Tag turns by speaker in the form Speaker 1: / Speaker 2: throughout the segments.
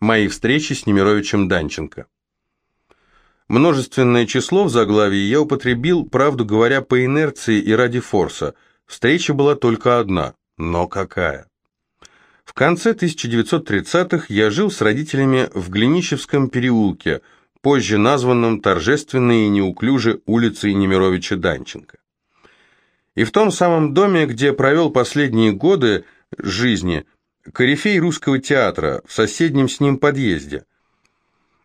Speaker 1: Мои встречи с Немировичем Данченко. Множественное число в заглавии я употребил, правду говоря, по инерции и ради форса. Встреча была только одна, но какая. В конце 1930-х я жил с родителями в Глинищевском переулке, позже названном торжественно и неуклюже улицей Немировича Данченко. И в том самом доме, где провел последние годы жизни, корифей русского театра, в соседнем с ним подъезде.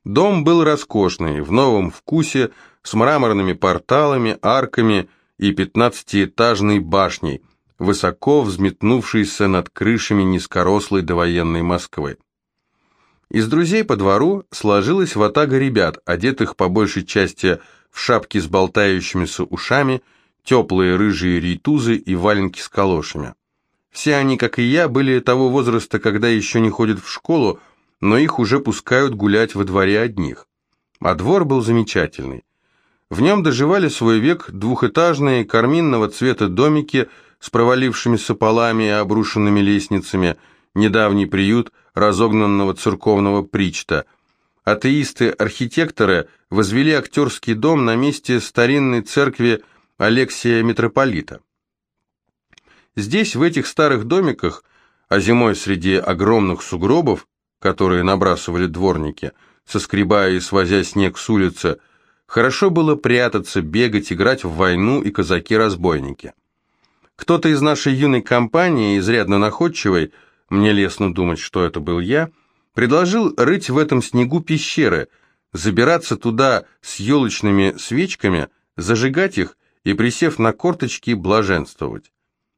Speaker 1: Дом был роскошный, в новом вкусе, с мраморными порталами, арками и пятнадцатиэтажной башней, высоко взметнувшейся над крышами низкорослой довоенной Москвы. Из друзей по двору сложилась ватага ребят, одетых по большей части в шапки с болтающимися ушами, теплые рыжие рейтузы и валенки с калошами. Все они, как и я, были того возраста, когда еще не ходят в школу, но их уже пускают гулять во дворе одних. А двор был замечательный. В нем доживали свой век двухэтажные карминного цвета домики с провалившимися полами и обрушенными лестницами, недавний приют разогнанного церковного причта. Атеисты-архитекторы возвели актерский дом на месте старинной церкви Алексия Митрополита. Здесь, в этих старых домиках, а зимой среди огромных сугробов, которые набрасывали дворники, соскребая и свозя снег с улицы, хорошо было прятаться, бегать, играть в войну и казаки-разбойники. Кто-то из нашей юной компании, изрядно находчивой, мне лестно думать, что это был я, предложил рыть в этом снегу пещеры, забираться туда с елочными свечками, зажигать их и, присев на корточки, блаженствовать.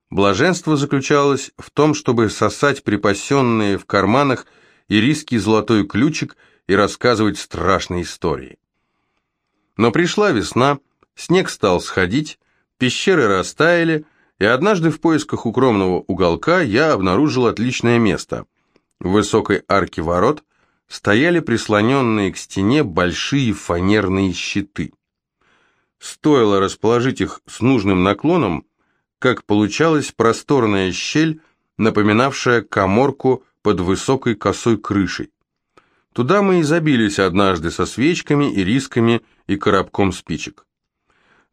Speaker 1: Блаженство заключалось в том, чтобы сосать припасенные в карманах ириский золотой ключик и рассказывать страшные истории. Но пришла весна, снег стал сходить, пещеры растаяли, и однажды в поисках укромного уголка я обнаружил отличное место. В высокой арке ворот стояли прислоненные к стене большие фанерные щиты. Стоило расположить их с нужным наклоном, как получалась просторная щель, напоминавшая коморку под высокой косой крышей. Туда мы и забились однажды со свечками, и рисками и коробком спичек.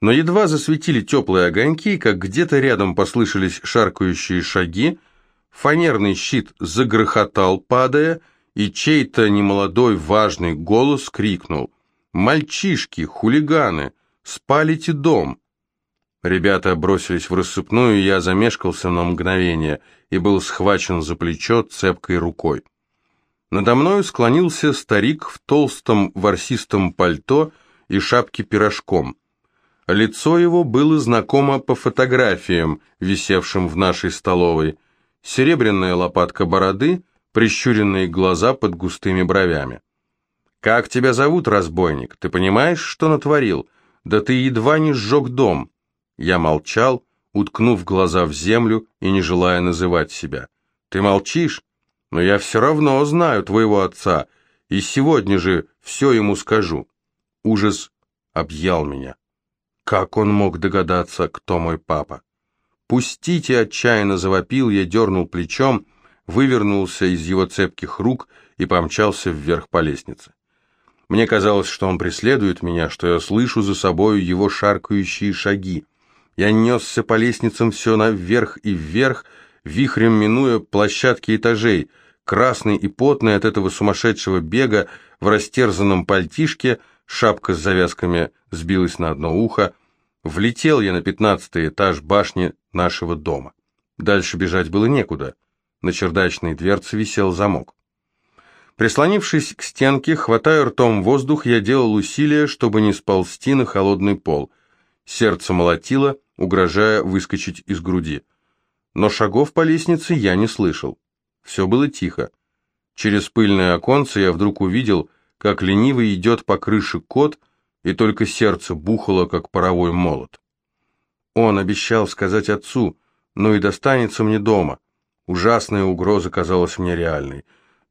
Speaker 1: Но едва засветили теплые огоньки, как где-то рядом послышались шаркающие шаги, фанерный щит загрохотал, падая, и чей-то немолодой важный голос крикнул «Мальчишки, хулиганы, спалите дом!» Ребята бросились в рассыпную, я замешкался на мгновение и был схвачен за плечо цепкой рукой. Надо мною склонился старик в толстом ворсистом пальто и шапке пирожком. Лицо его было знакомо по фотографиям, висевшим в нашей столовой. Серебряная лопатка бороды, прищуренные глаза под густыми бровями. «Как тебя зовут, разбойник? Ты понимаешь, что натворил? Да ты едва не сжег дом!» Я молчал, уткнув глаза в землю и не желая называть себя. «Ты молчишь? Но я все равно знаю твоего отца, и сегодня же все ему скажу». Ужас объял меня. Как он мог догадаться, кто мой папа? «Пустите!» — отчаянно завопил, я дернул плечом, вывернулся из его цепких рук и помчался вверх по лестнице. Мне казалось, что он преследует меня, что я слышу за собою его шаркающие шаги. Я несся по лестницам все наверх и вверх, вихрем минуя площадки этажей, красный и потный от этого сумасшедшего бега, в растерзанном пальтишке, шапка с завязками сбилась на одно ухо. Влетел я на пятнадцатый этаж башни нашего дома. Дальше бежать было некуда. На чердачной дверце висел замок. Прислонившись к стенке, хватая ртом воздух, я делал усилия, чтобы не сползти на холодный пол. Сердце молотило, угрожая выскочить из груди. Но шагов по лестнице я не слышал. Все было тихо. Через пыльное оконце я вдруг увидел, как лениво идет по крыше кот, и только сердце бухало, как паровой молот. Он обещал сказать отцу, но и достанется мне дома. Ужасная угроза казалась мне реальной.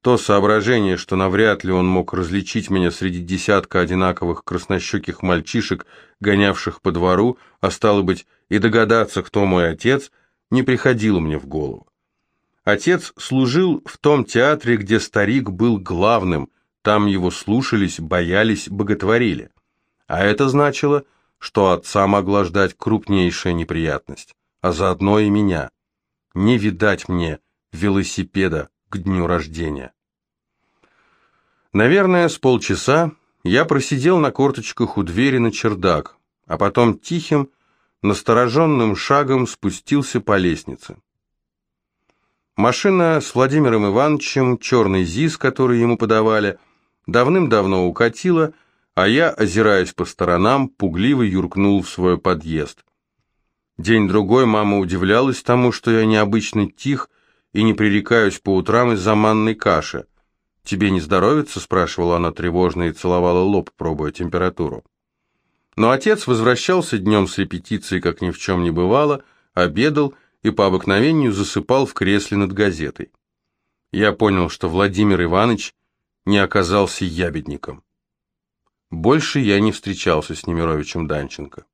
Speaker 1: То соображение, что навряд ли он мог различить меня среди десятка одинаковых краснощеких мальчишек, гонявших по двору, а стало быть, и догадаться, кто мой отец, не приходило мне в голову. Отец служил в том театре, где старик был главным, там его слушались, боялись, боготворили. А это значило, что отца могла ждать крупнейшая неприятность, а заодно и меня. Не видать мне велосипеда к дню рождения. Наверное, с полчаса я просидел на корточках у двери на чердак, а потом тихим, настороженным шагом спустился по лестнице. Машина с Владимиром Ивановичем, черный ЗИС, который ему подавали, давным-давно укатила, а я, озираясь по сторонам, пугливо юркнул в свой подъезд. День-другой мама удивлялась тому, что я необычно тих и не пререкаюсь по утрам из-за манной каши. «Тебе не здоровится?» – спрашивала она тревожно и целовала лоб, пробуя температуру. Но отец возвращался днем с репетиции, как ни в чем не бывало, обедал и по обыкновению засыпал в кресле над газетой. Я понял, что Владимир Иванович не оказался ябедником. Больше я не встречался с Немировичем Данченко.